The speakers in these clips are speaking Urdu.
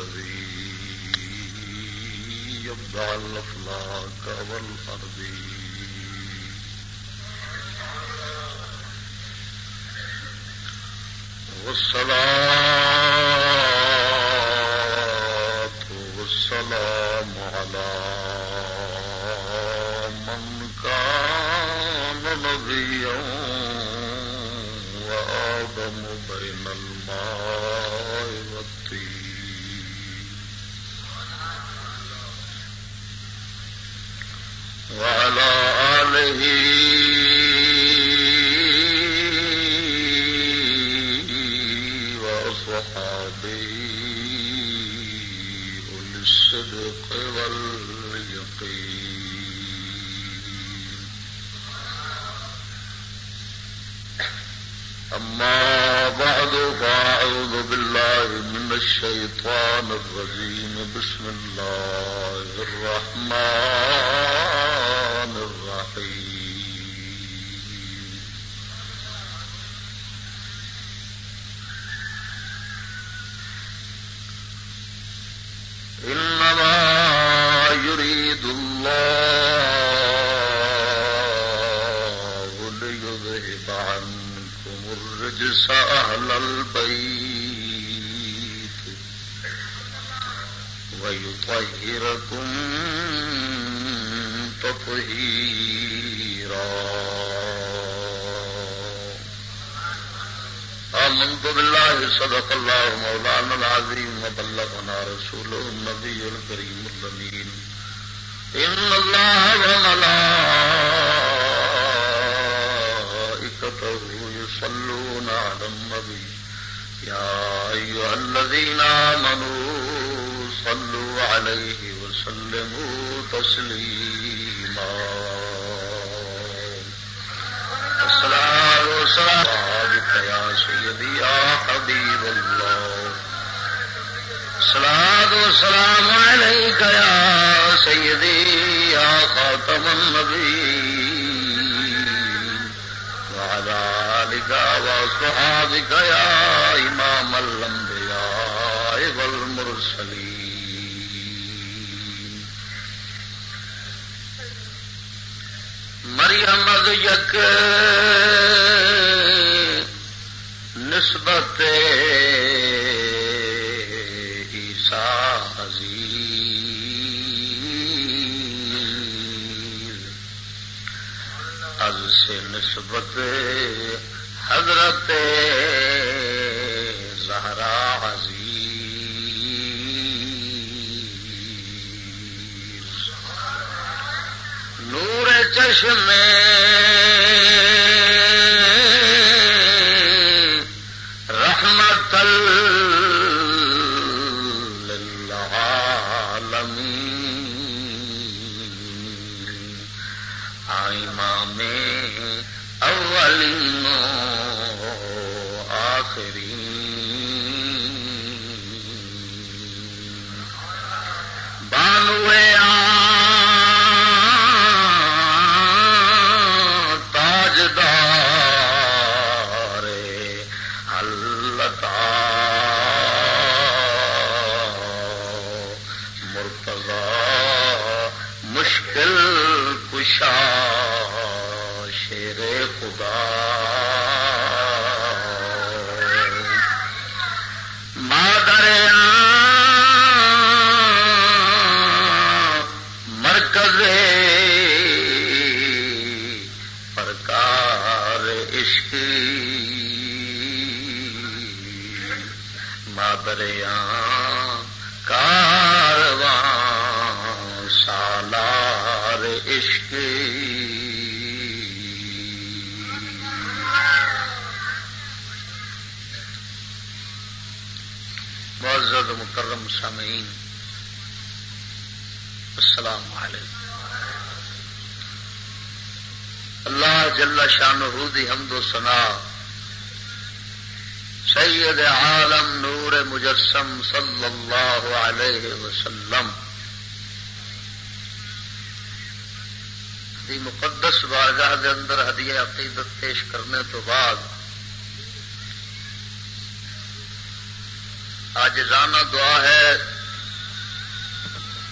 الذي يبدع الأفلاك والأرض والصلاة وعلى آله وأصحابه أولي الصدق واليقين. أما بعد، فأعوذ بالله من الشيطان الرجيم. بسم الله الرحمن إنما يريد الله ليذهب عنكم الرجس أهل البيت ويطهركم تطهيرا. آمنت بالله صدق الله مولانا العظيم وبلغنا رسوله النبي الكريم الأمين إن الله وملائكته يصلون على النبي يا أيها الذين آمنوا صلوا عليه وسلموا تسليما السلام والسلام عليك يا سيدي يا حبيب الله الصلاة والسلام عليك يا سيدي يا خاتم مریم یک نسبت عزیز از سے نسبت حضرت کرنے تو بعد آج رانا دعا ہے،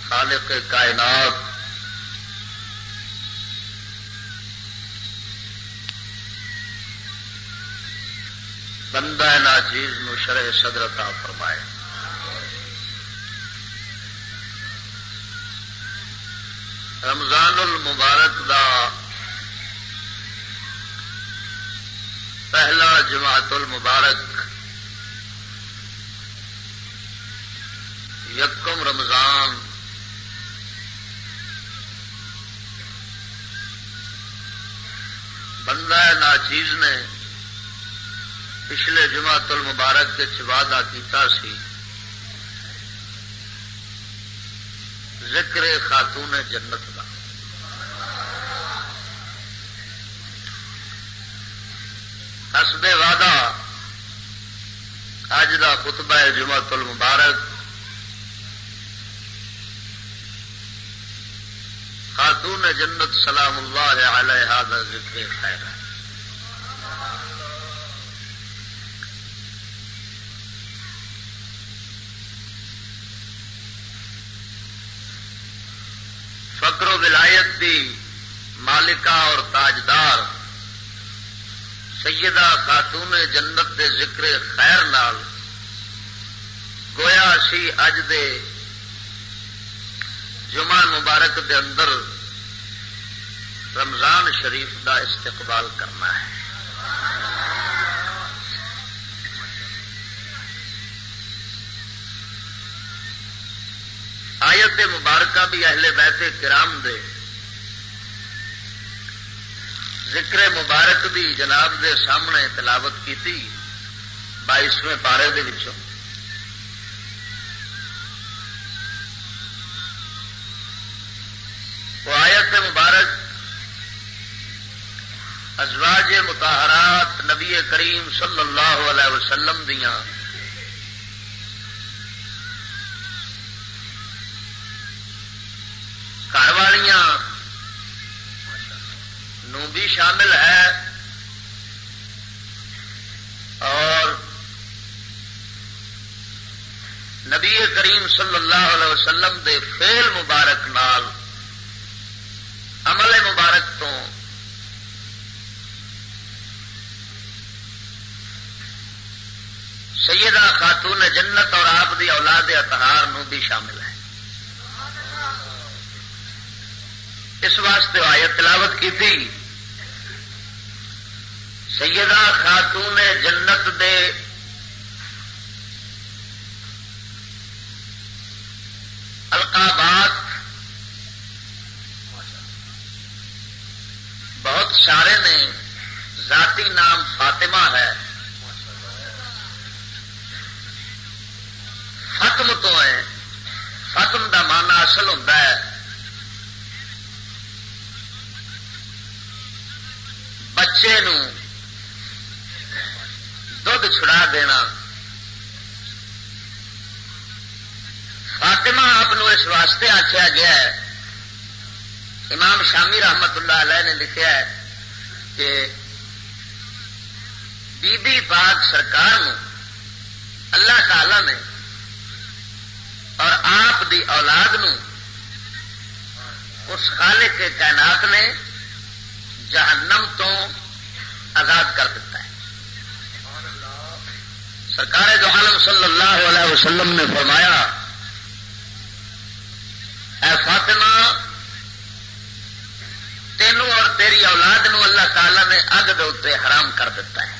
خالق کائنات، بندہ ناچیز نو شرح صدرتا فرمائے۔ پہلا جماعت المبارک یکم رمضان بندہ ناچیز نے پچھلے جماعت المبارک کے وعدہ کیتا سی۔ ذکر خاتون جنت کا حسب وعدہ۔ اج کا خطبہ جماعت المبارک۔ خاتون جنت سلام اللہ علیہ دا ذکر خیر ہے۔ فکر و ولایت دی مالکہ اور تاجدار سیدہ خاتون جنت دے ذکر خیر نال گویا سی اج دے جمعہ مبارک دے اندر رمضان شریف دا استقبال کرنا ہے۔ آیت مبارکہ بھی اہل بیت کرام دے ذکر مبارک بھی جناب دے سامنے تلاوت کی بائیسویں پارے دے وچوں۔ وہ آیت مبارک ازواج متحرات نبی کریم صلی اللہ علیہ وسلم دیا گھر والیاں نو بھی شامل ہے اور نبی کریم صلی اللہ علیہ وسلم دے فیل مبارک نال، عمل مبارک تو سیدہ خاتون جنت اور آپ دی اولاد اتہار نو بھی شامل ہے۔ اس واسطے آیت تلاوت کی تھی۔ سیدہ خاتون جنت دے القابات بہت سارے نے ذاتی نام فاطمہ ہے۔ ختم تو ہے۔ ختم کا مانا اصل ہوتا ہے۔ بچے دھد چھڑا دینا۔ فاطمہ آپ اس واسطے آخیا گیا ہے۔ امام شامی رحمت اللہ علیہ نے لکھا ہے کہ بی بی پاک سرکار اللہ تعالی نے اور آپ دی اولاد نو اس خالق کے کائنات نے جہنم تو آزاد کر دیتا ہے۔ سرکار جو عالم صلی اللہ علیہ وسلم نے فرمایا، اے فاطمہ، تینوں اور تیری اولاد نو اللہ تعالی نے اگ دے حرام کر دیتا ہے۔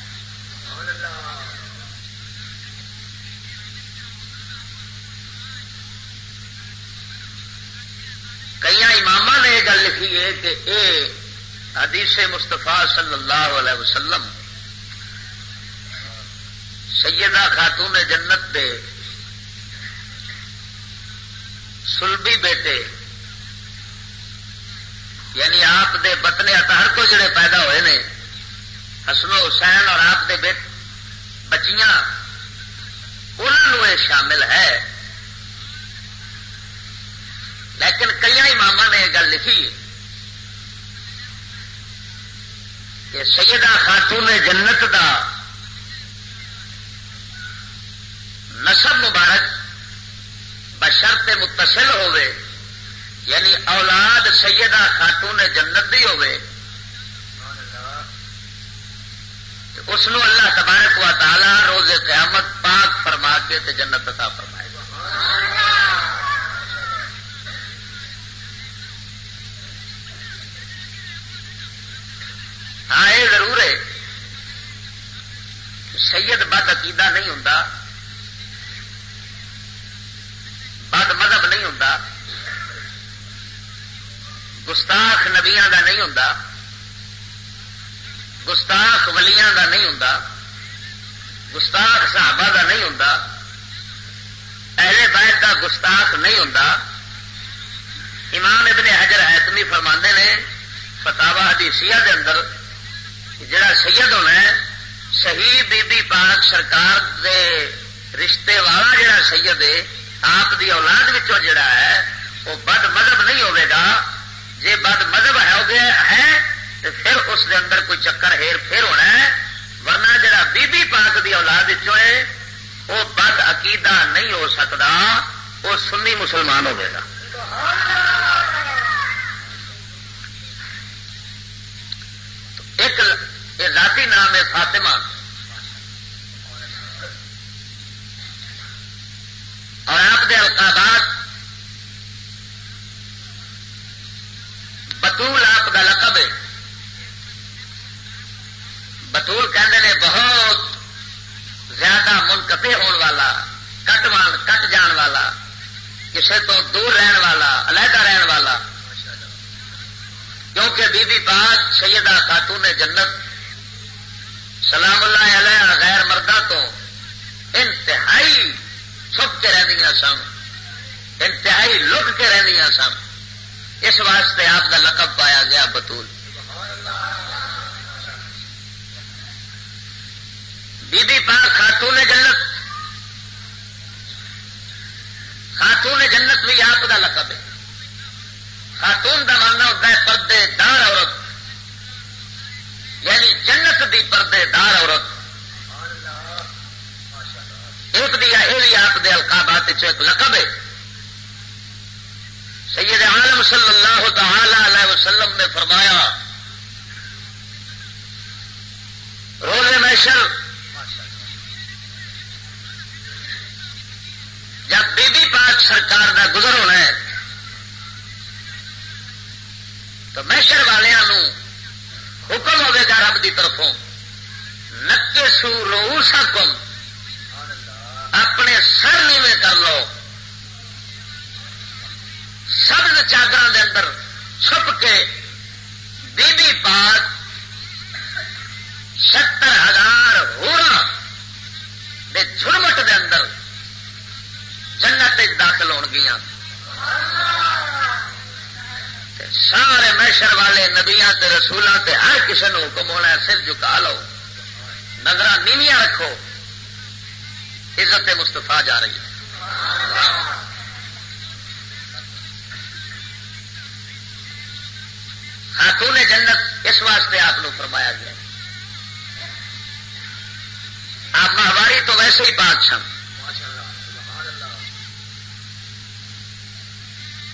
کئی امام نے یہ گل لکھی ہے کہ اے حدیث مستفا صلی اللہ علیہ وسلم سیدہ خاتون جنت دے سلبی بیٹے یعنی آپ دے بتنے اطہر کو جڑے پیدا ہوئے نے، حسن حسین اور آپ دے بیٹ، بچیاں انہوں یہ شامل ہے۔ لیکن کئی امام نے یہ گل لکھی کہ سیدہ خاتون جنت دا نسب مبارک بشرط متصل ہوئے یعنی اولاد سیدہ خاتون جنت دی ہوئے اس اللہ تبارک و تعالی روز قیامت پاک فرما کے تے جنت عطا فرمائے۔ گا ہاں یہ ضرور ہے سید بد عقیدہ نہیں ہوں بد مذہب نہیں ہوں گستاخ نبیا کا نہیں ہوں گستاخ ولیاں دا نہیں ہوں گستاخ صحابہ دا نہیں ہوں اہل بیت دا گستاخ نہیں ہوں امام ابن حجر حتمی فرما نے فتاوا حدیثیہ دے اندر جڑا سید ہونا ہے، صحیح بی بی پاک سرکار دے رشتے والا جڑا سید ہے آپ دی اولاد جڑا ہے، وہ بد مذہب نہیں ہوگا جی بد مذہب ہے تو پھر اس دے اندر کوئی چکر ہیر پھر ہونا ہے۔ ورنہ جڑا بی بی پاک دی اولاد ہے، وہ بد عقیدہ نہیں ہو سکتا وہ سنی مسلمان ہوگا ایک ذاتی نام ہے فاطمہ۔ اور آپ کے القابات بطول آپ کا لقب ہے۔ بطول کہتے بہت زیادہ منقطع ہون والا، کٹ کٹ جان والا کسی تو دور رہن والا، علیحدہ رہن والا۔ کیونکہ بی بی پاک سیدہ خاتون جنت، سلام اللہ علیہ غیر مردہ تو انتہائی چھپ کے رہدیا سن۔ انتہائی لک کے رہدیا سن۔ اس واسطے آپ کا لقب پایا گیا بطول بی بی پاک خاتون جنت۔ خاتون جنت بھی آپ کا لقب ہے۔ خاتون کا ماننا ہوتا ہے پردے دار عورت۔ یعنی جنت دی پردے دار عورت۔ ایک دیا یہ بھی آپ کے القابات ایک لقب ہے۔ سید عالم صلی اللہ تعالی علیہ وسلم نے فرمایا روز محشر، جب بی بی پاک سرکار کا گزر ہونا ہے، تو محشر والوں حکم ہوے گا رب کی طرفوں، نکے سو رو سکم۔ اپنے سر نیوے کر لو۔ سبز چادر دے اندر چھپ کے بی بی پاک ستر ہزار ہورا دے جھرمٹ دے اندر جنت داخل ہو گیا سارے میشر والے نبیا رسولوں تے ہر کسی نے حکم ہونا سر جکا لو نظر نیویاں رکھو۔ عزت مستفا جا رہی ہے۔ خاتون جنت اس واسطے آپ فرمایا گیا۔ آپ ماہواری تو ویسے ہی پاک سن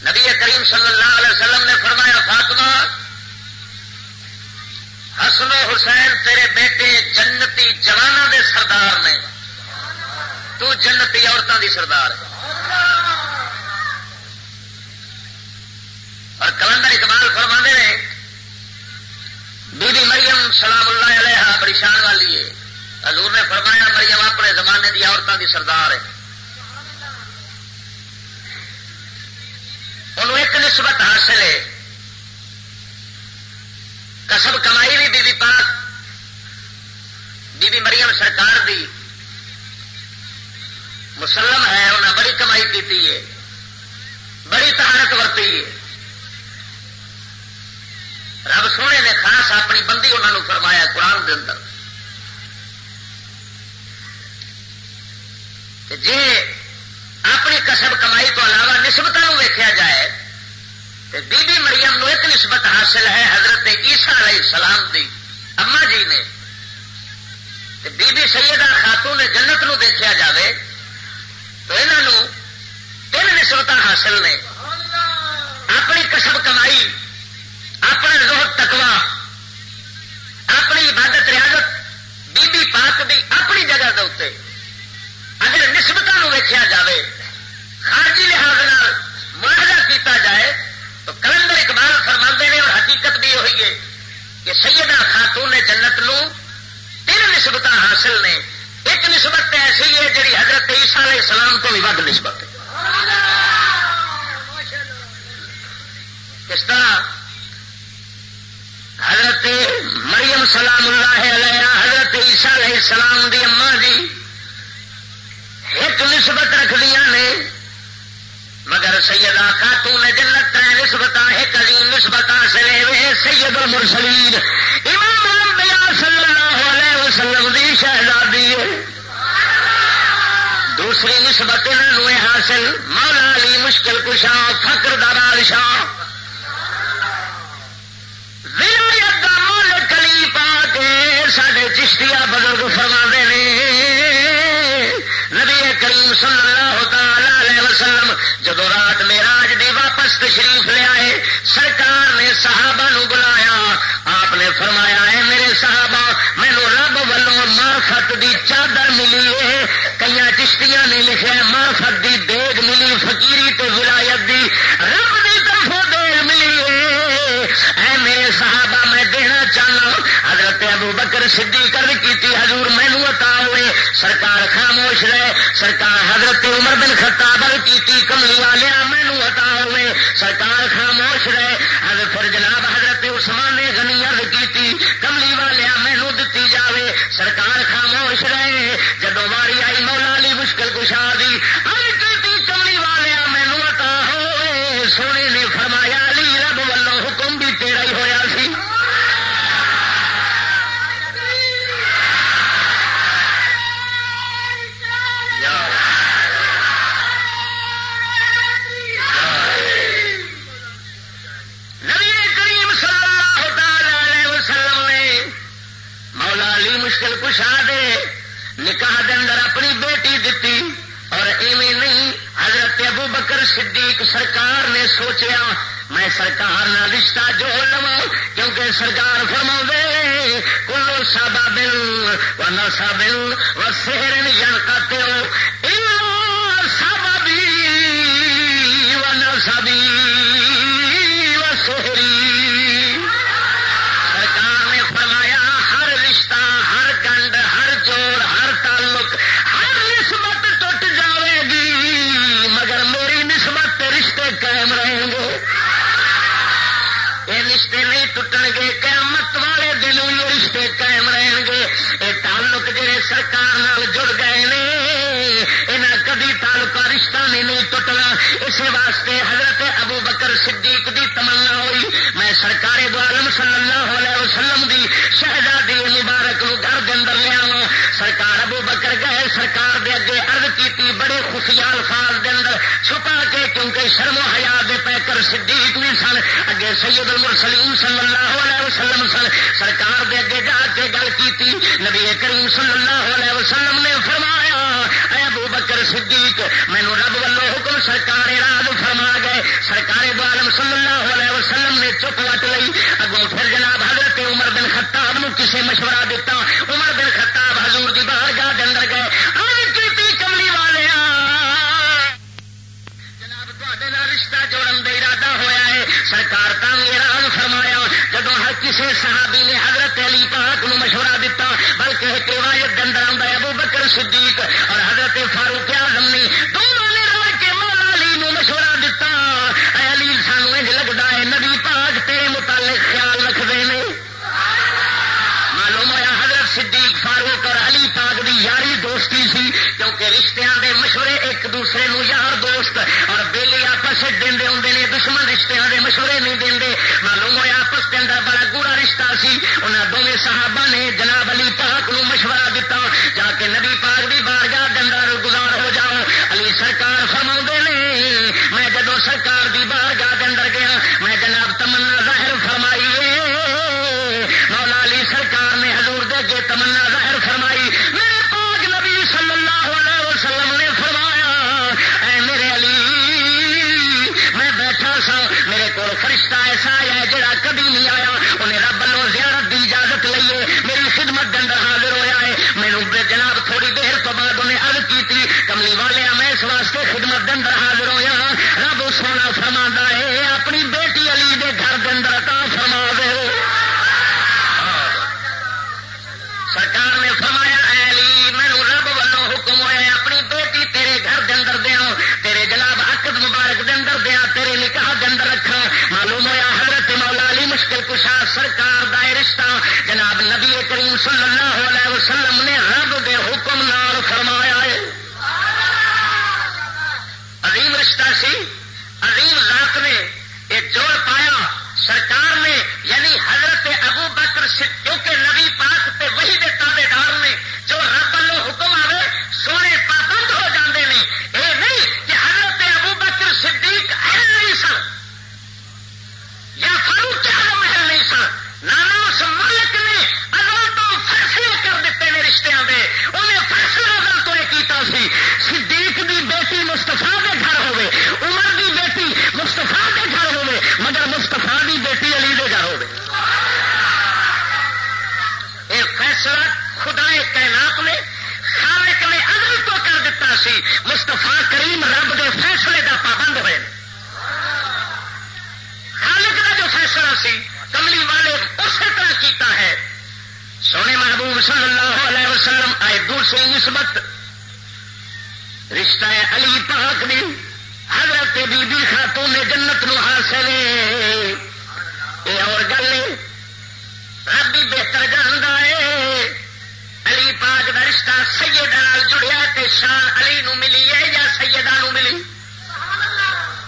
نبی کریم صلی اللہ علیہ وسلم نے فرمایا، فاطمہ، حسن و حسین تیرے بیٹے جنتی جوانوں دے سردار نے۔ تو جنتی عورتوں دی سردار ہے۔ اور کلندر اقبال فرما نے بی بی مریم سلام اللہ علیہ بڑی شان والی ہے۔ حضور نے فرمایا، مریم اپنے زمانے دی عورتوں دی سردار ہے۔ انہوں ایک نسبت حاصل ہے۔ کسب کمائی بھی بی بی پاک بی بی مریم سرکار دی۔ مسلم ہے انہیں بڑی کمائی کی ہے، بڑی تہارت ورتی ہے۔ رب سونے نے خاص اپنی بندی انہوں فرمایا قرآن دے اندر۔ جی اپنی کسب کمائی تو علاوہ نسبت ویخیا جائے تو بی بی مریم نو ایک نسبت حاصل ہے حضرت عیسیٰ علیہ السلام دی اما جی نے۔ بی بی سیدہ خاتون نے جنت نو دیکھا جائے تو انہوں تین نسبت حاصل نے۔ اپنی کسب کمائی اپنے زہد تکوا اپنی عبادت، ریاضت بی بی پاک دی اپنی جگہ دے اتنے اگر نسبتوں ویچیا جائے خارجی لحاظ معاہدہ کیتا جائے، تو کلندر اقبال فرما نے، اور حقیقت بھی ہوئی ہے کہ سیدہ خاتون جنت نو تین نسبت حاصل نے۔ ایک نسبت ایسی ہے جی حضرت عیسیٰ علیہ السلام کو بھی ود نسبت ہے۔ کس طرح حضرت مریم سلام اللہ علیہ، حضرت عیسیٰ علیہ السلام دی اما جی ایک نسبت رکھ دیا نے، مگر سیدہ خاتون نے جنت تر نسبت ایک عظیم نسبت حاصل ہے سید المرسلین۔ امام الانبیاء صلی اللہ علیہ وسلم دی شہزادی ہے۔ دوسری نسبت انہوں حاصل مولا علی مشکل کشا فکر دار شاہ ولایت کا مالک کلی پا کے سڈے چشتیا بزرگ فرما نے نبی کریم صلی اللہ تعالی علیہ وسلم جب رات میراج دی واپس تشریف لے آئے سرکار نے صحابہ نو بلایا آپ نے فرمایا ہے میرے صحابہ مینو رب ولو مارفت دی چادر ملی ہے کئی چشتیاں نے لکھا مارفت دی دیگ ملی فقیری تو ولایت دی رب دی طرفوں دیگ ملی ہے اے میرے صحابہ میں دینا چاہنا حضرت ابو بکر سدھی حضور مینو عطا ہوئے، سرکار خاموش رہے، سرکار حضرت عمر بن خطاب کی کملی والے مینو ہٹا ہوئے، سرکار خاموش رہے صدیق سرکار نے سوچیا، میں سرکار نہ رشتہ جوڑ لوا کیونکہ سرکار فرما کلو سابا بل و نسا بل و سہرن جن سرکار نال جڑ گئے نے یہاں کبھی تعلق رشتہ نہیں نہیں ٹوٹنا۔ اسی واسطے حضرت ابو بکر صدیق دی تمنا ہوئی۔ میں سرکار دو عالم صلی اللہ علیہ وسلم دی شہزادی مبارک نو گھر دے اندر لیا سرکار ابو بکر سرکار دے اگے عرض کیتی، بڑے خفیہ الفاظ دے اندر چھپا کے، کیونکہ شرم و حیا دے پیکر صدیق بھی سن، اگے سید المرسلین صلی اللہ علیہ وسلم سن۔ سرکار دے اگے جا کے گل کیتی، نبی کریم صلی اللہ علیہ وسلم نے فرمایا، اے ابو بکر صدیق مینو رب ولو حکم سرکار راز فرما گئے۔ سرکار دو عالم صلی اللہ علیہ وسلم نے چپ وٹ لی اگوں پھر جناب حضرت عمر بن خطاب نو کسے مشورہ دیتا عمر بن خطاب رشتہ جوڑن کا ارادہ ہوا ہے۔ سرکار تیران فرمایا جب ہر کسی صحابی نے حضرت علی پاک نو مشورہ دیتا بلکہ ایک روایت اندر آتا ہے، ابو بکر صدیق اور حضرت فاروق صحابہ نے جناب رشتہ علی پاک بھی حضرت بی بی خاتون نے جنت نو حاصل یہ اور گل رب بھی بہتر جانتا ہے۔ علی پاک کا رشتہ سیدہ جڑیا تے شان علی نو ملی ہے یا سیدہ نو ملی؟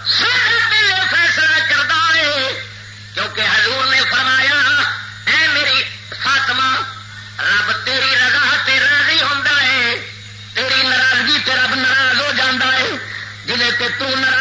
سارا دل فیصلہ کرتا ہے۔ کیونکہ حضور نے فرمایا، اے میری فاطمہ رب تیری تو نہ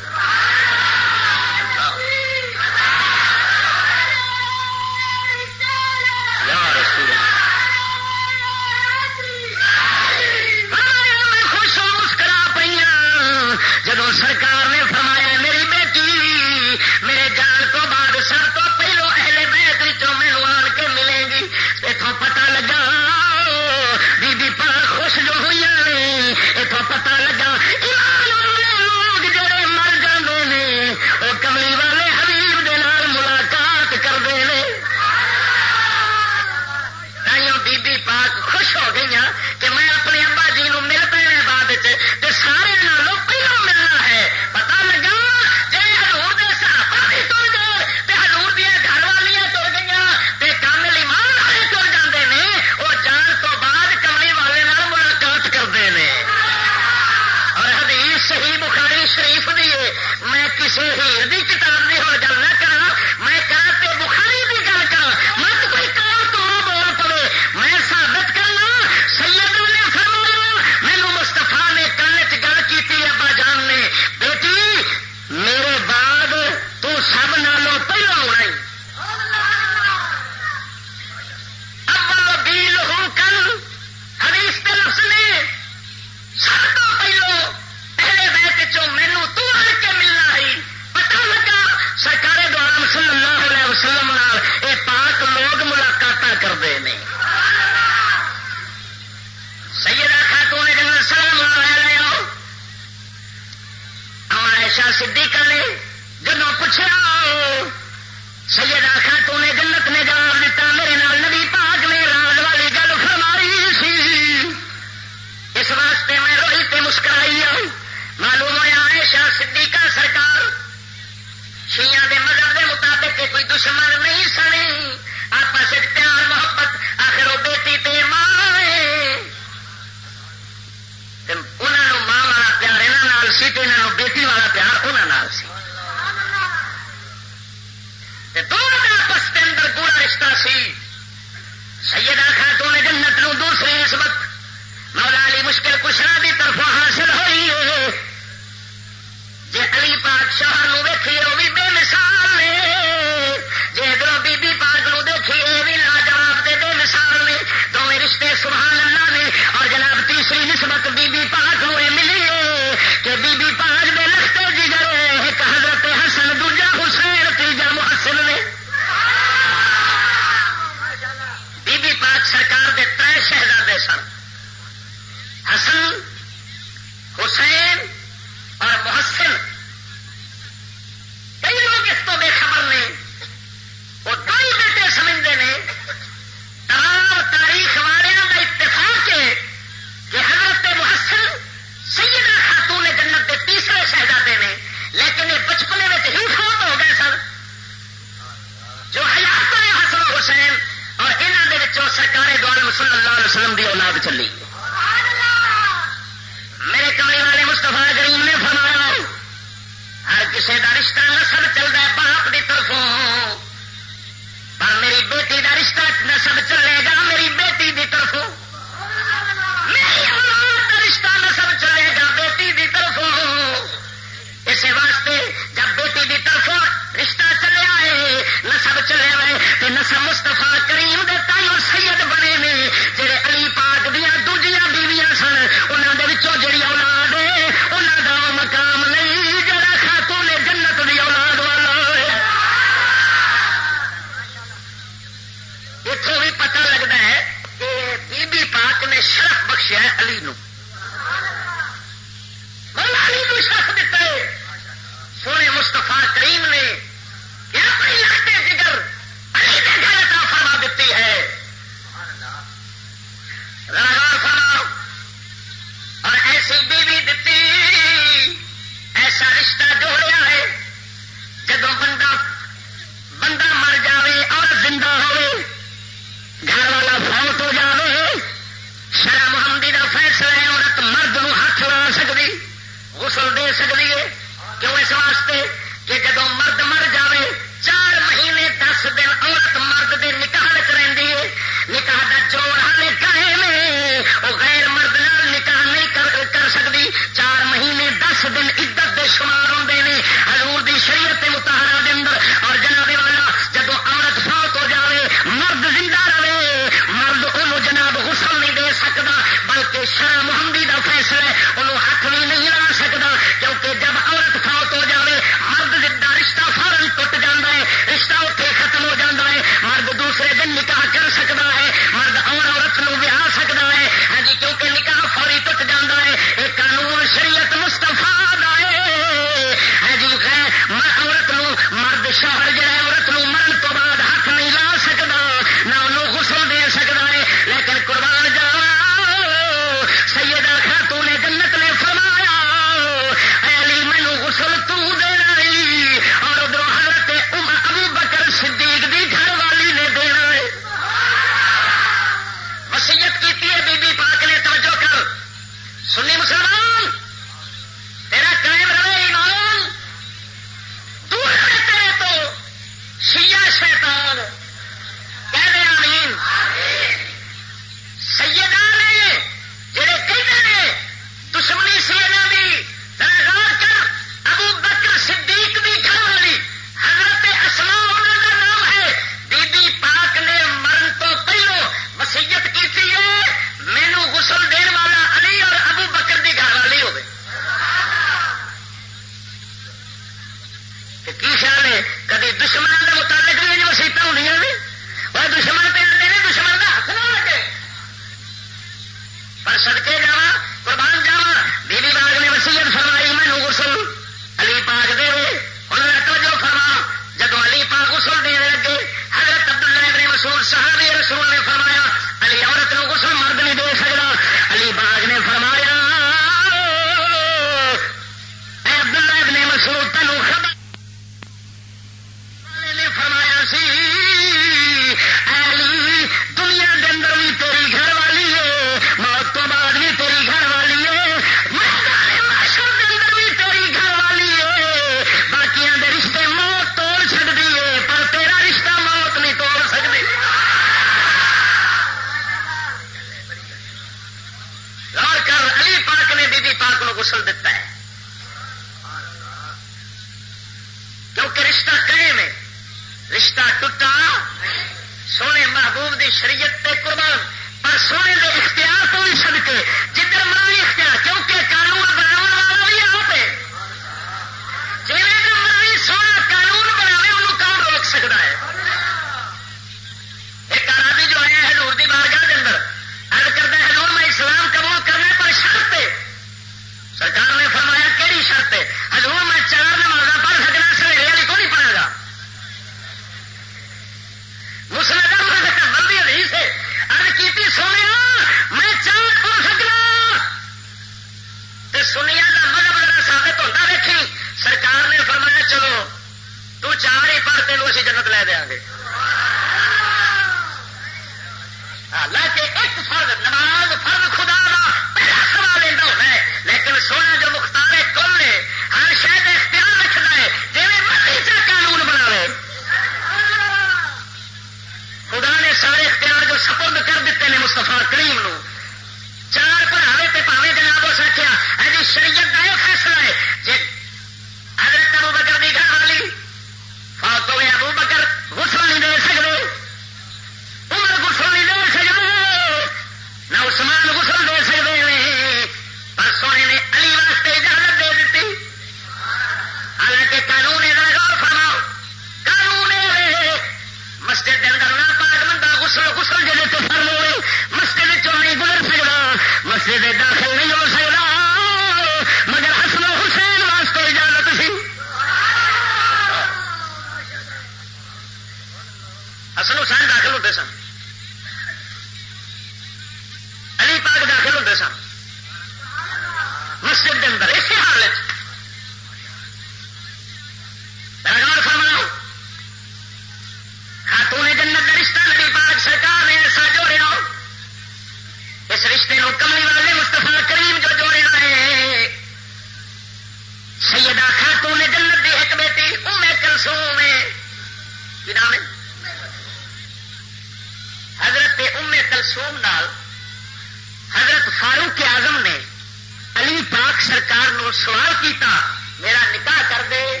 سرکار نو سوال کیتا، میرا نکاح کر دے۔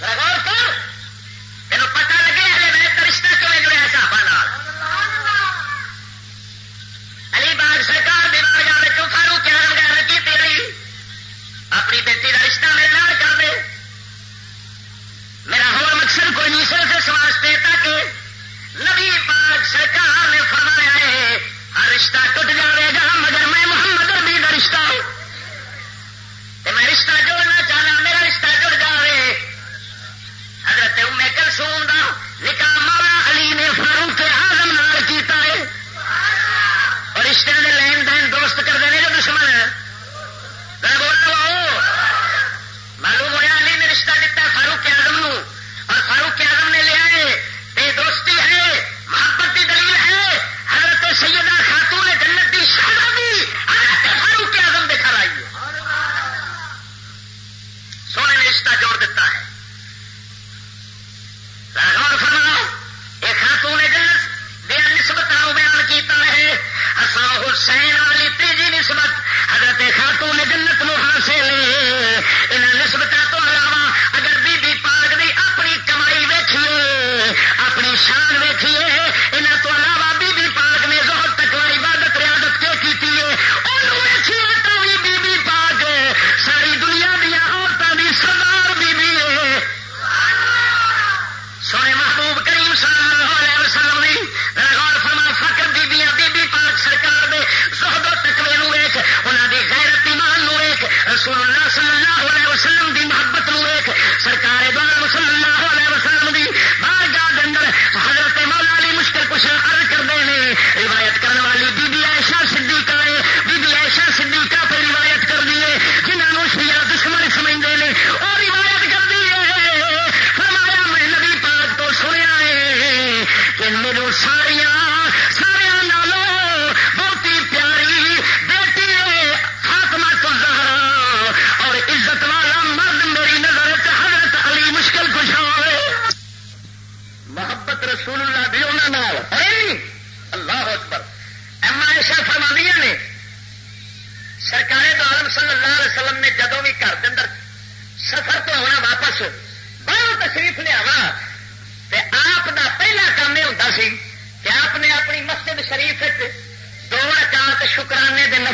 غور کر۔ تین پتا لگے ہلے میں رشتہ کیوں جڑے صحابہ علی باغ سرکار دیوار جا رہے فاروق کیا گھر کی تیری اپنی بیٹی کا رشتہ میرے نال کر دے۔ میرا ہور مقصد کوئی نہیں، صرف اس واسطے تاکہ نبی پاک سرکار نے فرمایا ہے، ہر رشتہ ٹوٹ جائے گا مگر رشتہ جوڑنا چاہنا، میرا رشتہ جڑ جائے حضرت ام کلسوم دا نکاح مولا علی نے فاروق اعظم نال کیتا ہے۔ اور رشتے دے لین دین دوست کرتے ہیں جو دشمن ہے نسبت حضرت خاتون جنت نو حاصل ان نسبت تو علاوہ اگر بی بی پاک دی اپنی کمائی ویکھیے، اپنی شان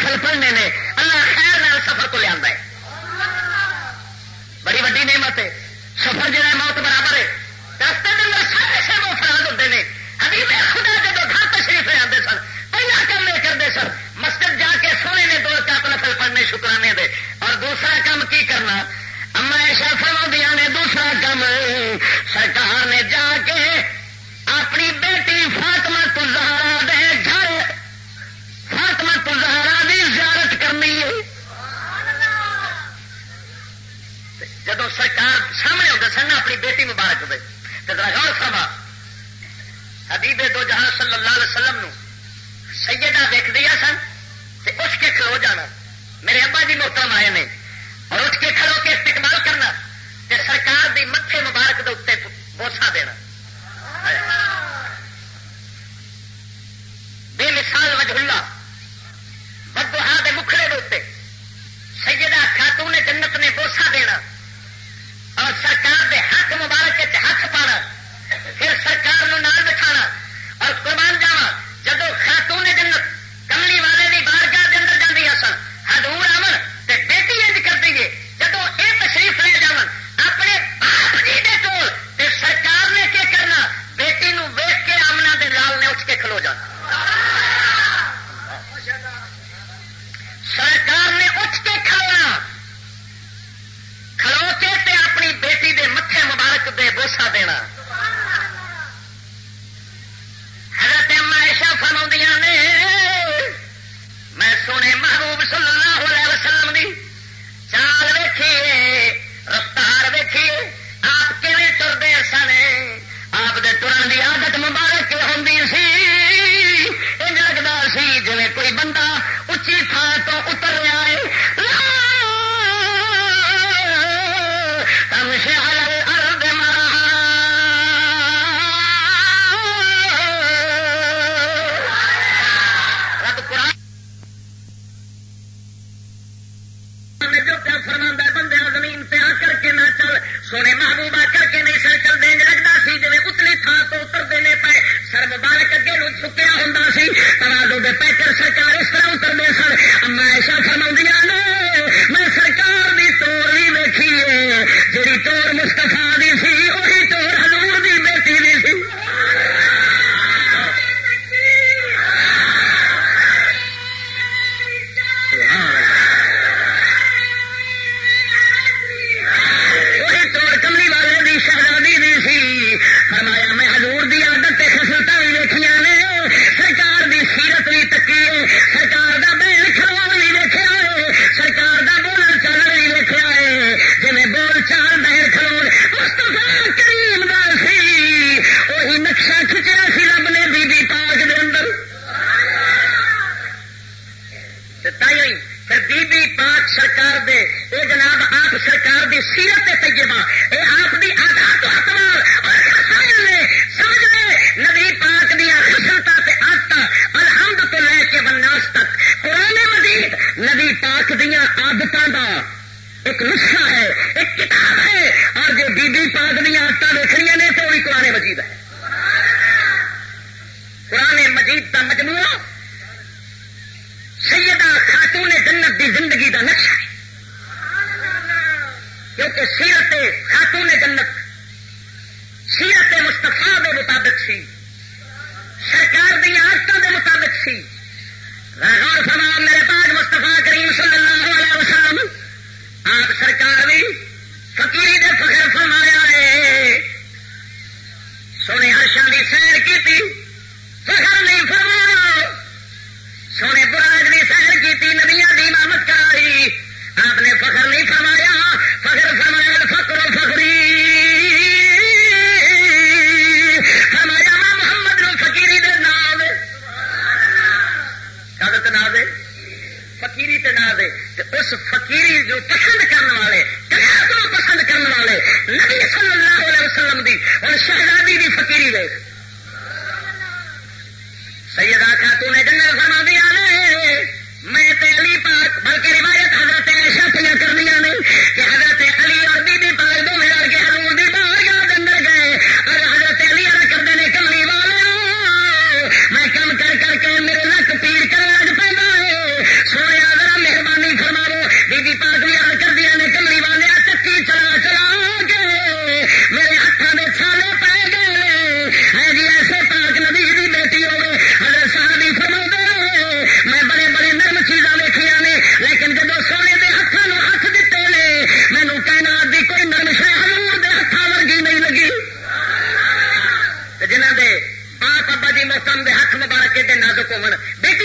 نفل پڑھنے نے مرضی محکم دے ہاتھ مبارک دے نازک ہو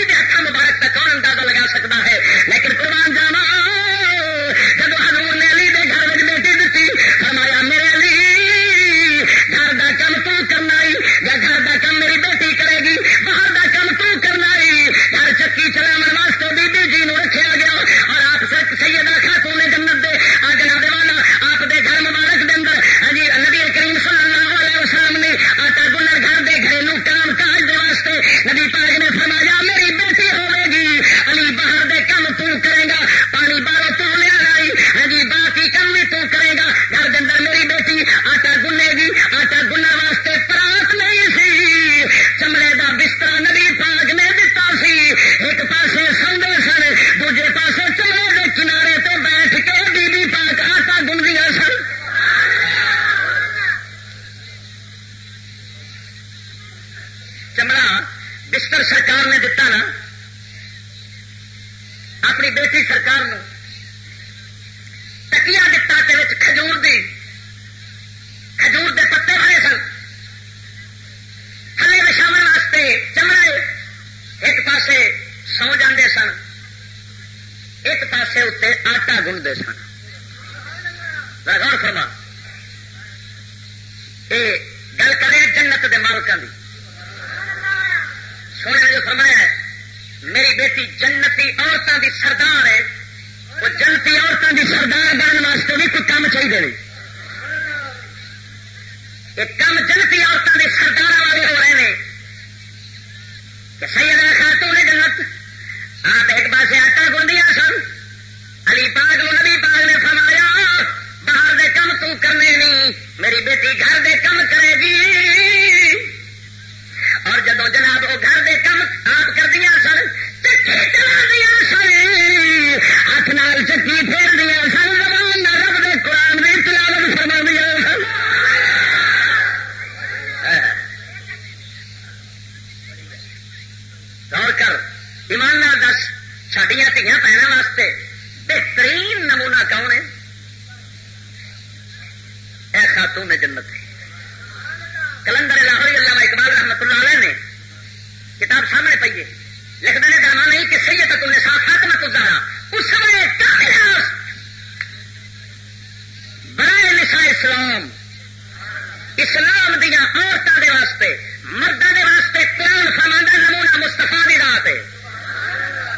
اسلام دیا عورتوں کے واسطے مردوں کے واسطے کون فرماندہ نمونا مستفا کی رات ہے۔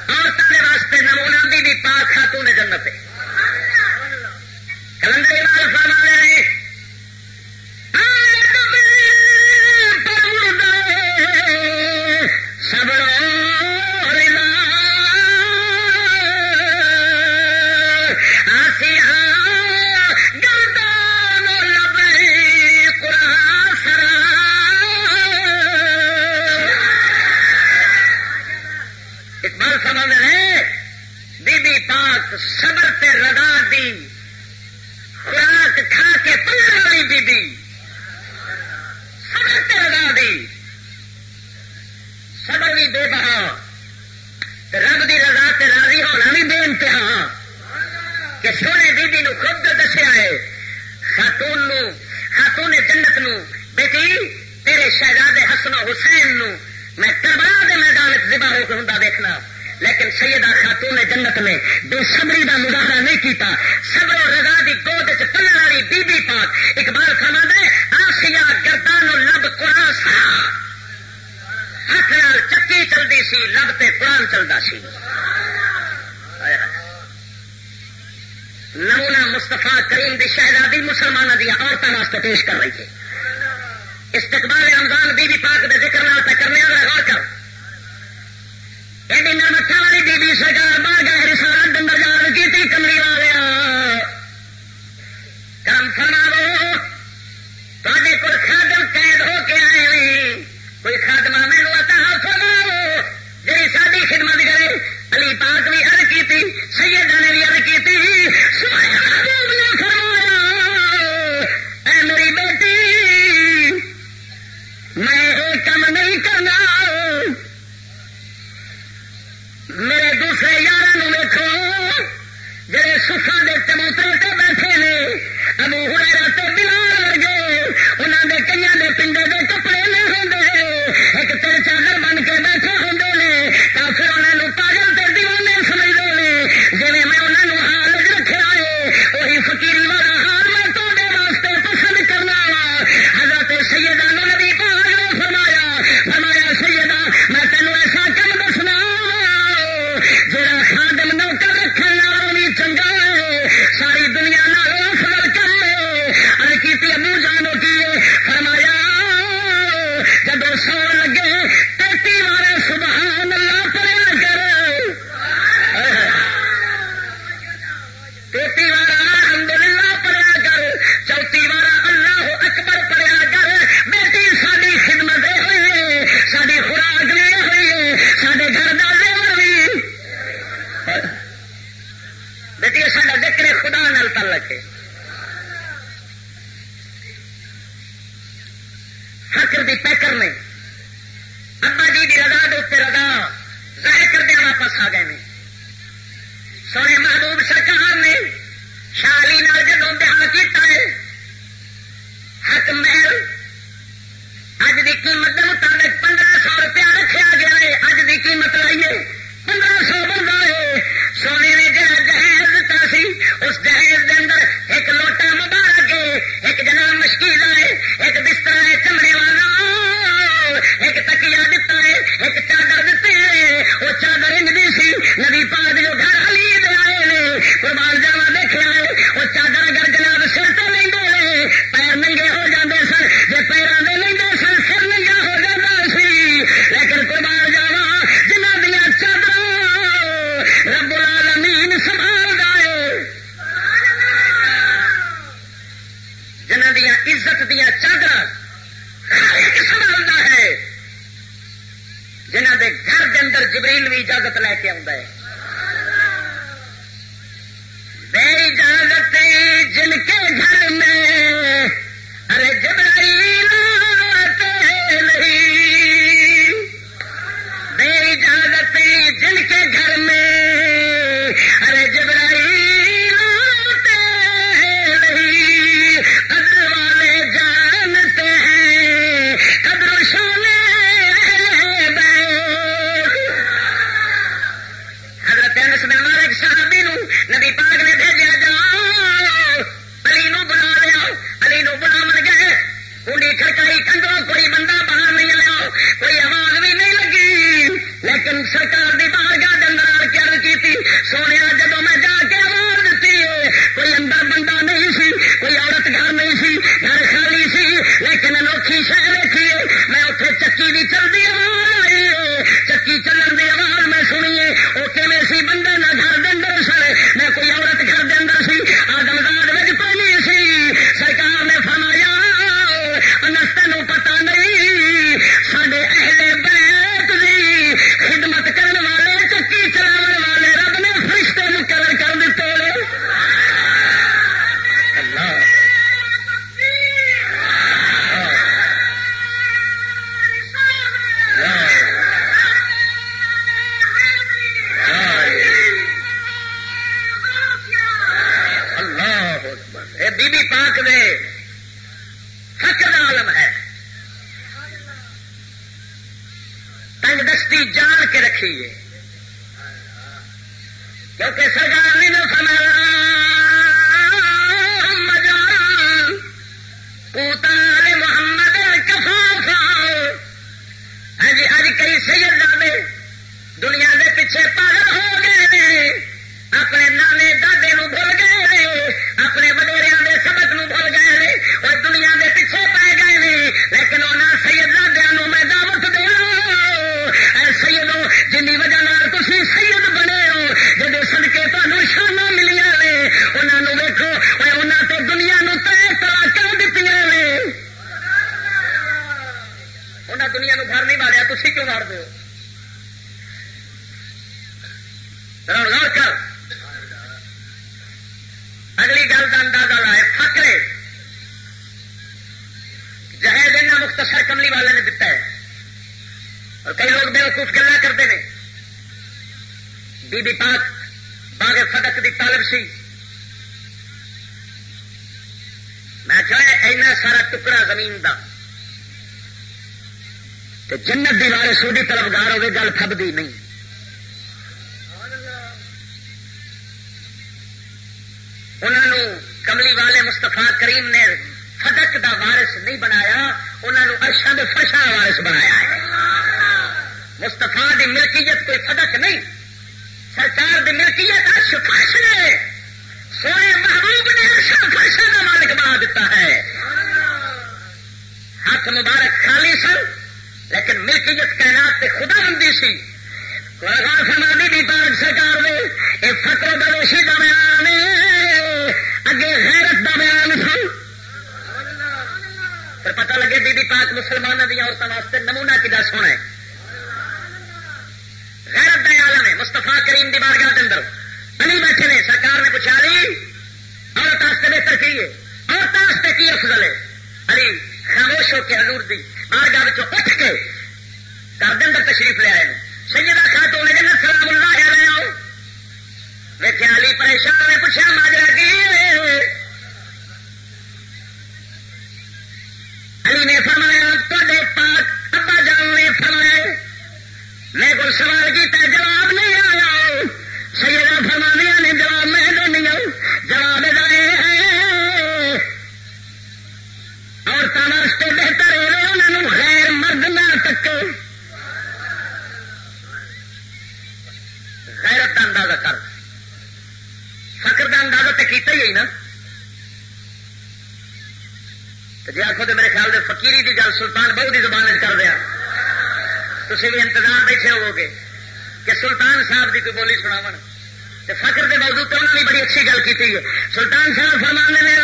عورتوں کے واسطے نمونا بی بی پاک خاتون جنت ہے۔ مسلمانوں دیا عورتوں واسطے پیش کر رہی ہے۔ ضروری ہے عورتوں واسطے کی افضل ہے علی، خاموش ہو کے حضور دی بار گاہ اٹھ کے گھر دن تشریف لے آئے سیدہ خاتون نے جنت سلام اللہ علیہ آؤ۔ ویکیا علی پریشان میں پوچھا ماجرا جی، کی علی نے فرمایا گئی نا۔ جی آخو تو میرے خیال میں فکیری کی گل سلطان بہو کی زبان کر دیا۔ تھی بھی انتظار بیٹھے ہو گے کہ سلطان صاحب کی کوئی بولی سناو فخر کے باوجود تو انہوں نے بڑی اچھی گل کی ہے۔ سلطان صاحب فرمانے میں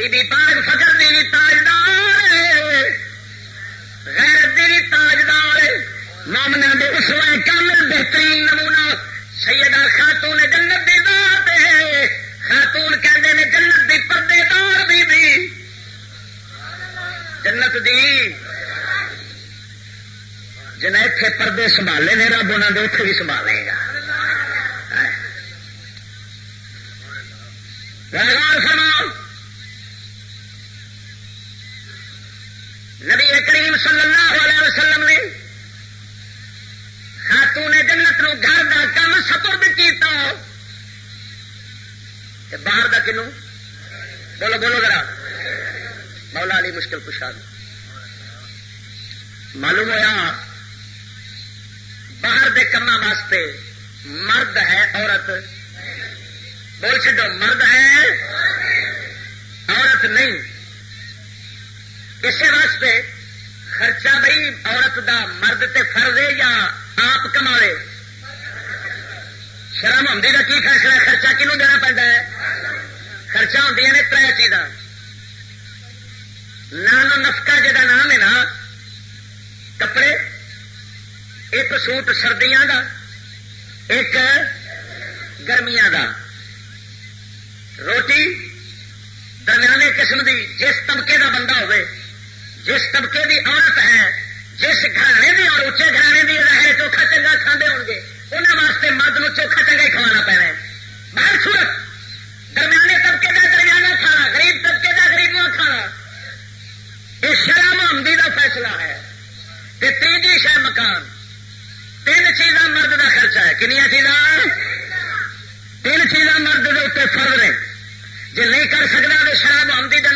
بی بی پاک دی بھی تاجدار غیرت دی تاجدار مومنا دے اسوہ کامل بہترین نمونہ سیدہ خاتون جنت دی ذات ہے۔ خاتون کہندے نے جنت دی پردے دار بی بی جنت دی۔ جنا اتنے پردے سنبھالے نے، رب انہوں نے اتنے بھی سنبھالے گا۔ سوٹ سردیاں دا، ایک گرمیاں دا۔ روٹی درمیانے قسم دی، جس طبقے دا بندہ ہوئے جس طبقے دی عورت ہے، جس گھرانے دی اور اچے گھرانے دی رہے چوکھا چنگا کھانے ہو گے۔ انہوں واسطے مرد کو چوکھا چنگا ہی کھوانا پینا ہے باہر صورت درمیانے طبقے کا درمیانہ کھانا، غریب طبقے کا غریبوں کھانا۔ یہ شرم آمدی کا فیصلہ ہے تیجی شہ مکان چیزاں مرد کا خرچہ ہے۔ کنیا چیزاں؟ تین چیزاں مرد کے اتنے فرد نے۔ جی نہیں کر سکتا تو شراب آمدید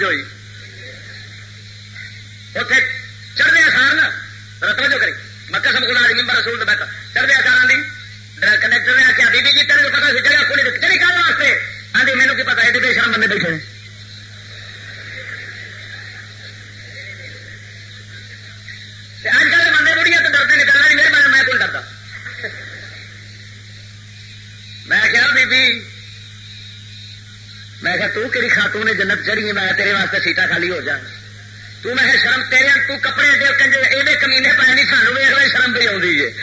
توجہ ہوئی سیٹا خالی ہو جا۔ تو میں شرم تیرے ہاں، تو کپڑے دے کنجے ایویں کمینے پائے نہیں سانو ویخ شرم بھی آئی ہے۔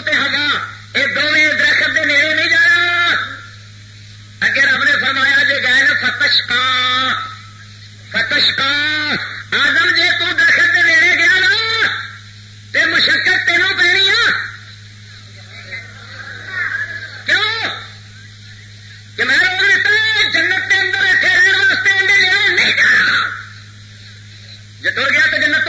تے ہگا یہ دونوں درخت کے نیڑے نہیں جانا۔ اگے رب نے فرمایا جی گئے نا فتش کا فتش کا آدم جی تو درخت کے نیڑے گیا نا، تے مشقت تینوں پینی آ۔ کیوں؟ کہ میں روز دیتا جنت کے اندر رہنے واسطے انڈے لیا نہیں جا ٹر گیا تو جنت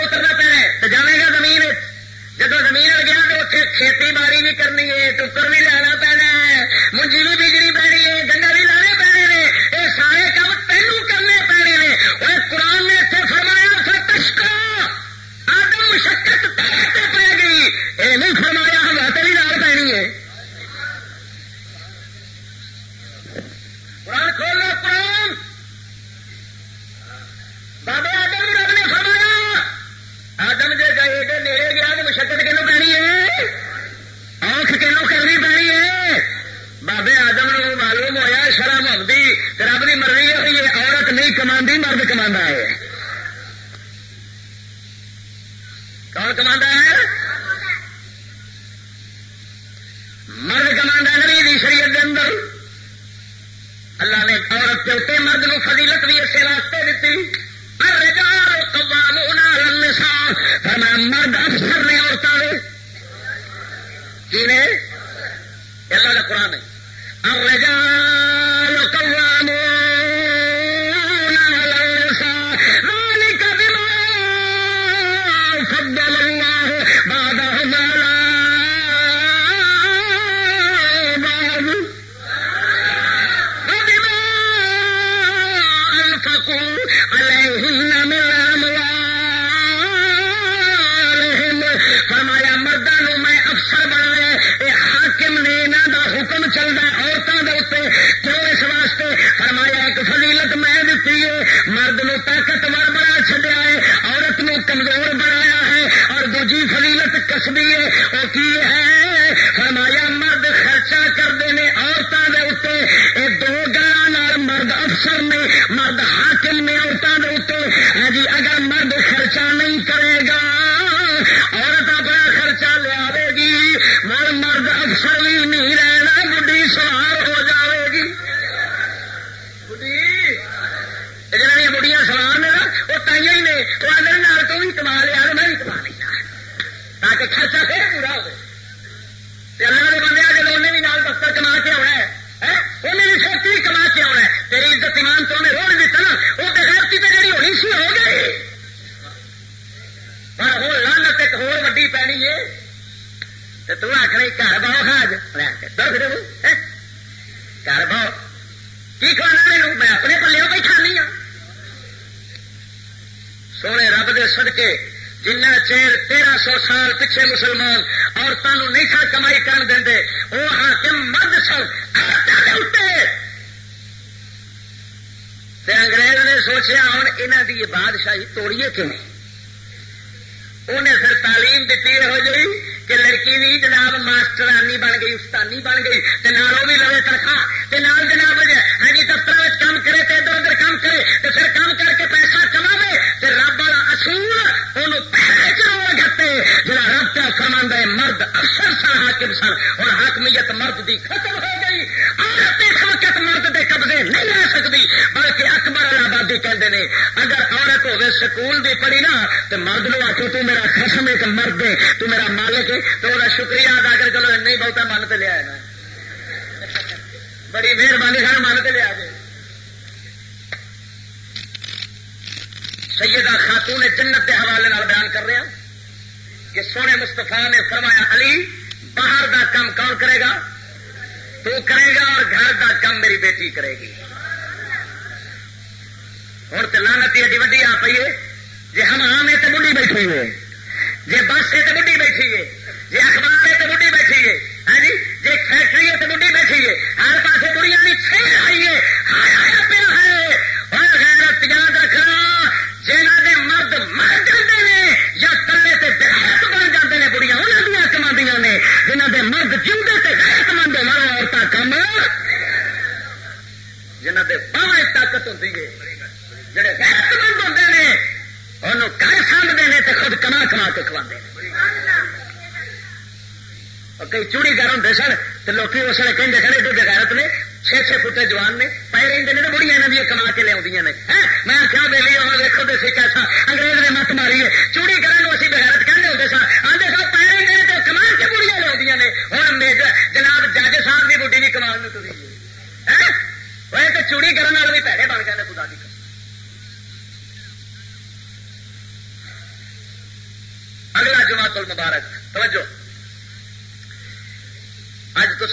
تو کر تو خرچہ پھر پورا ہو اللہ کے بندے جب انہیں بھی نال دفتر کما کے آنا ہے انہیں بھی فیکٹری کما کے آنا ہے۔ تیری عزت ایمان تو انہیں روڑ دیتا نا، وہ بغیر تو جی ہونی سی ہو گئی۔ پر ہوں لانت ایک ہور پینی ہے۔ تو تو آخر گھر بہو حاج گھر بہو کی کھانا میرے میں اپنے پلے بھائی کھانی ہوں سونے رب دے صدقے جنہ چیر تیرہ سو سال پیچھے مسلمان عورتوں نہیں سا کمائی کر دے وہ ہاں حاکم مرد سن۔ انگریز نے سوچیا ہوں یہاں کی بادشاہی توڑیے کیوں انہیں پھر تعلیم دیتی ہو جی کہ لڑکی بھی جناب ماسٹرانی بن گئی، استانی بن گئی نالوں بھی لوے تنخواہ۔ حاکم سن اور حاکمیت مرد دی ختم ہو گئی۔ عورت اس وقت مرد دے قبضے نہیں رہ سکتی، بلکہ اکبر آبادی کہتے ہیں اگر عورت ہوگی سکول دی پڑھی نا تو مرد لو آخو تو میرا خسم ایک مرد ہے، تو میرا مالک ہے تو وہ شکریہ ادا کر چلو نہیں بہت من پہ لیا نا۔ بڑی مہربانی سر من پہ لیا جائے۔ سیدہ خاتون جنت کے حوالے بیان کر رہے ہیں کہ سونے مستفا نے فرمایا، علی باہر دا کام کون کرے گا؟ تو کرے گا اور گھر دا کام میری بیٹی کرے گی۔ ہوں تو لانتی ایڈی وڈی آ پی ہے۔ جی ہم آم ہے تو بڑھی بیٹھی ہے۔ جی بس ہے تو بڑھی بیٹھی ہے۔ جی اخبار ہے تو بڑھی بیٹھی ہے۔ ہاں جی؟ جی فیکٹری ہے تو بڑھی بیٹھی ہے۔ ہر پاس بڑھیا بھی چھ آئی ہے آیا پیا ہے اور غیرت یاد رکھنا جہاں دے مرد مر جاتے ہیں یا تلے سے درخت بن جاتے ہیں بڑھیا انہوں دیا کما نے جنہ دے مرد جیوتے سے غیرت مند مرو عورتیں کم جنہ دے باہیں طاقت ہوتی ہے۔ جڑے غیرت مند ہوتے ہیں انہوں گھر سانبتے ہیں تو خود کما کما کے کھوا کئی چوڑی گھر ہوں سن تو لوگ اس نے کہیں کھڑے جو غیرت نے چھ چھ فٹے جوان نے، پائے رہتے ہیں بڑی یہاں دیا کما کے لیا نے۔ ہاں، میں کیا بے لی ہوں دیکھو تو سیکھا سا انگریز نے مت ماری ہے۔ چوڑی گھر اسی بغیرت کہنے ہوتے سا آدھے سا بڑیاں نے ہوں جناب جج صاحب کی بڈی بھی کمال میں تری تو چوڑی کرنے والے بھی پیڑے بن گئے خدا کی اگلا جماعت المبارک توجہ۔ اج تو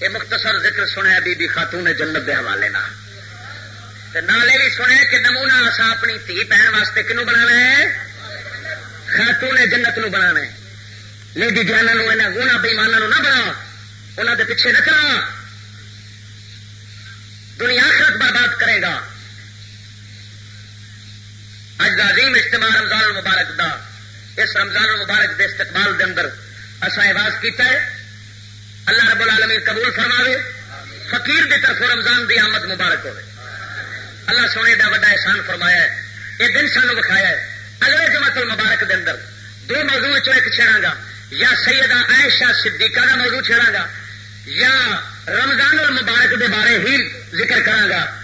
یہ مختصر ذکر سنیا بی بی خاتون جنت کے حوالے نالے بھی سنیا کہ نمونا اصا اپنی تھی بہن واسطے کنو بنا ہے؟ خاتون جنت نو بنا لیڈی جانا یہاں گونا بےمانا نہ بنا انہوں دے پیچھے نہ کرا دنیا آخرت برباد کرے گا۔ اج کا عظیم اجتماع رمضان المبارک دا۔ اس رمضان المبارک کے استقبال دے اندر اصا آواز کیتا ہے، اللہ رب العالمین قبول فرماوے، فقیر کی طرف رمضان دی آمد مبارک ہوئے اللہ سونے کا وا احسان فرمایا ہے۔ یہ دن سانو بکھایا ہے۔ اگلے جمعت المبارک دے اندر دو موضوع ایک چھڑا گا۔ یا سیدہ عائشہ صدیقہ کا موضوع چھڑا گا، یا رمضان المبارک دے بارے ہی ذکر کرا گا۔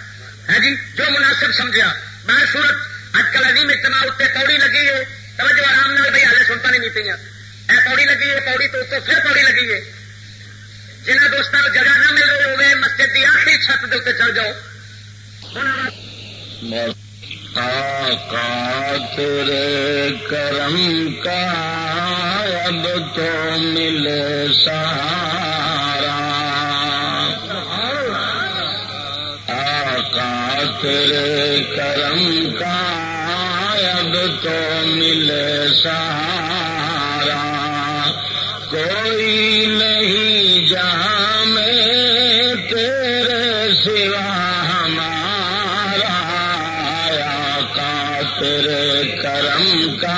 ہے جی؟ جو مناسب سمجھا بار صورت اج کل عظیم اجتماع اتنے پوڑی لگی ہے۔ توجہ آرام نال بھائی ہالے سنتا نہیں پہ اے پوڑی لگی ہے، پوڑی تو پھر پوڑی لگی ہے۔ جنہیں دوستوں کو جگہ نہ مل رہی ہوئے مسجد کی آخری چھت دے چل جاؤ۔ تیرے کرم کا اب تو ملے سارا آقا تیرے کرم کا اب تو ملے سارا کوئی نہیں تیرے کرم کا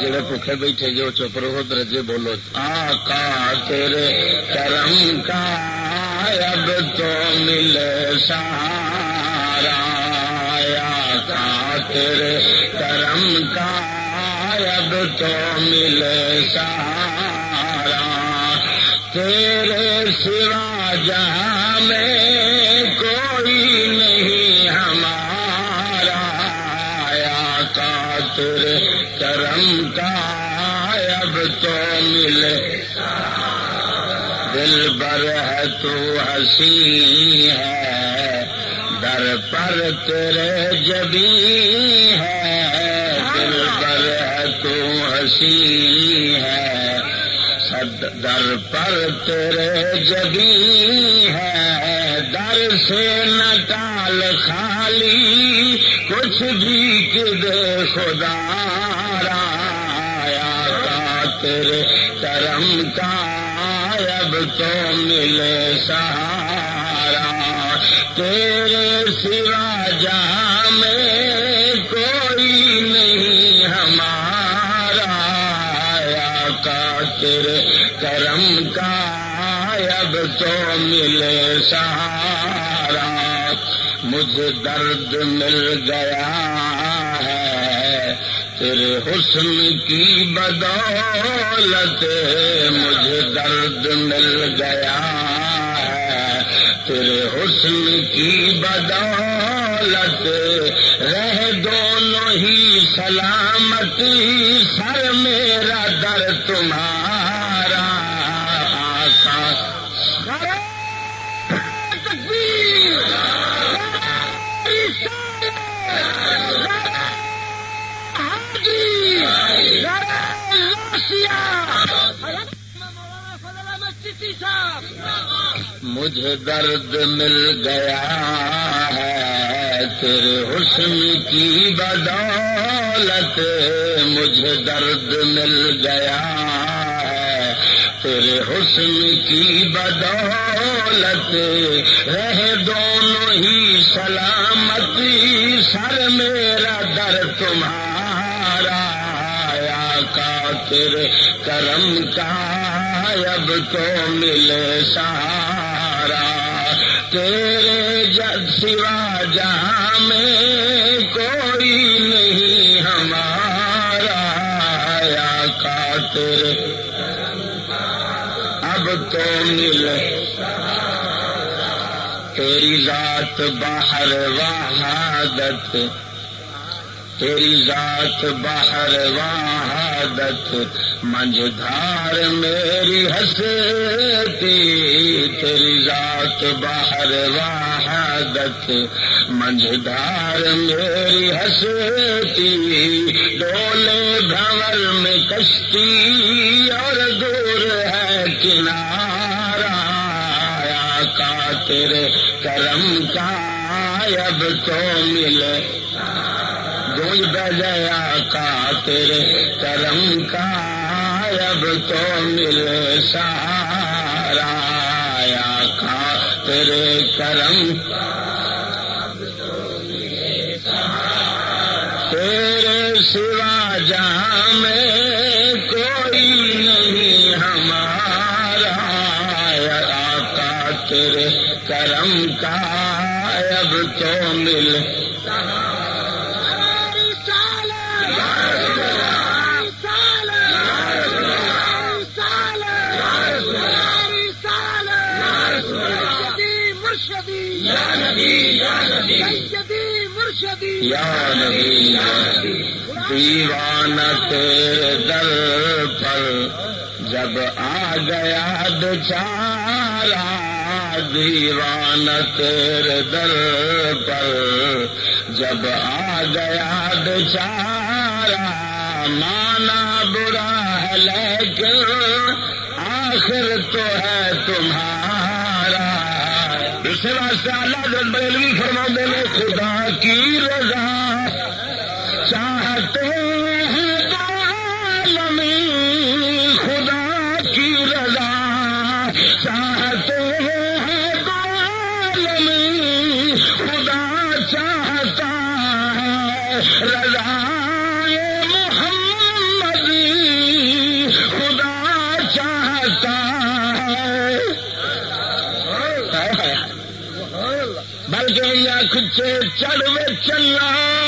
جڑے بھوکے بیٹھے جو چپ رہو درجے بولو، آقا تیرے کرم کا اب تو ملے سارا آقا تیرے کرم کا اب تو ملے سارا۔ تیرے سوا جہاں کرم کا اب تو ملے۔ دل بر ہے تو ہنسی ہے۔ در پر تیرے جبی ہے۔ دل بر ہے تو ہنسی ہے۔ در پر تیرے جبی ہے۔ در سے نٹال خالی، کچھ بھی کدے خدا رایا کا تیرے کرم کا، اب تو ملے سہارا۔ تیرے سوا جہاں میں کوئی نہیں ہمارا کا تیرے کرم کا اب تو ملے سہارا مجھے درد مل گیا ہے۔ تیرے حسن کی بدولت مجھے درد مل گیا ہے۔ تیرے حسن کی بدولت، رہ دونوں ہی سلامتی، سر میرا در تمہارا مجھے درد مل گیا ہے تیرے حسن کی بدولت مجھے درد مل گیا ہے۔ تیرے حسن کی بدولت رہ دونوں ہی سلامتی، سر میرا در تمہارا کا تیرے کرم کا اب تو ملے سارا تیرے جگ سوا جہاں میں کوئی نہیں ہمارا یا کا تیرے۔ اب تو ملے تیری ذات باہر وحادت تیری ذات باہر وحادت منجھار میری ہستی تیری ذات باہر وحادت منجھار میری ہستی ڈولے بھور میں کشتی اور دور ہے کنارا کا تیرے کرم کا اب تو ملے۔ گونج گیا کا تیرے کرم کا، اب تو ملے سارا کا تیرے کرم تیرے سوا جہاں میں کوئی نہیں، ہمارا آقا تیرے کرم کا، اب تو مل یا نبی دیوان تیرے در پر جب آ گیا بچارا دیوان تیرے در پر جب آ گیا بچارا مانا برا ہے لیکن آخر تو ہے تمہارا اسی واسطے اللہ جب بریلوی فرما دے خدا کی رضا۔ چڑھ چلا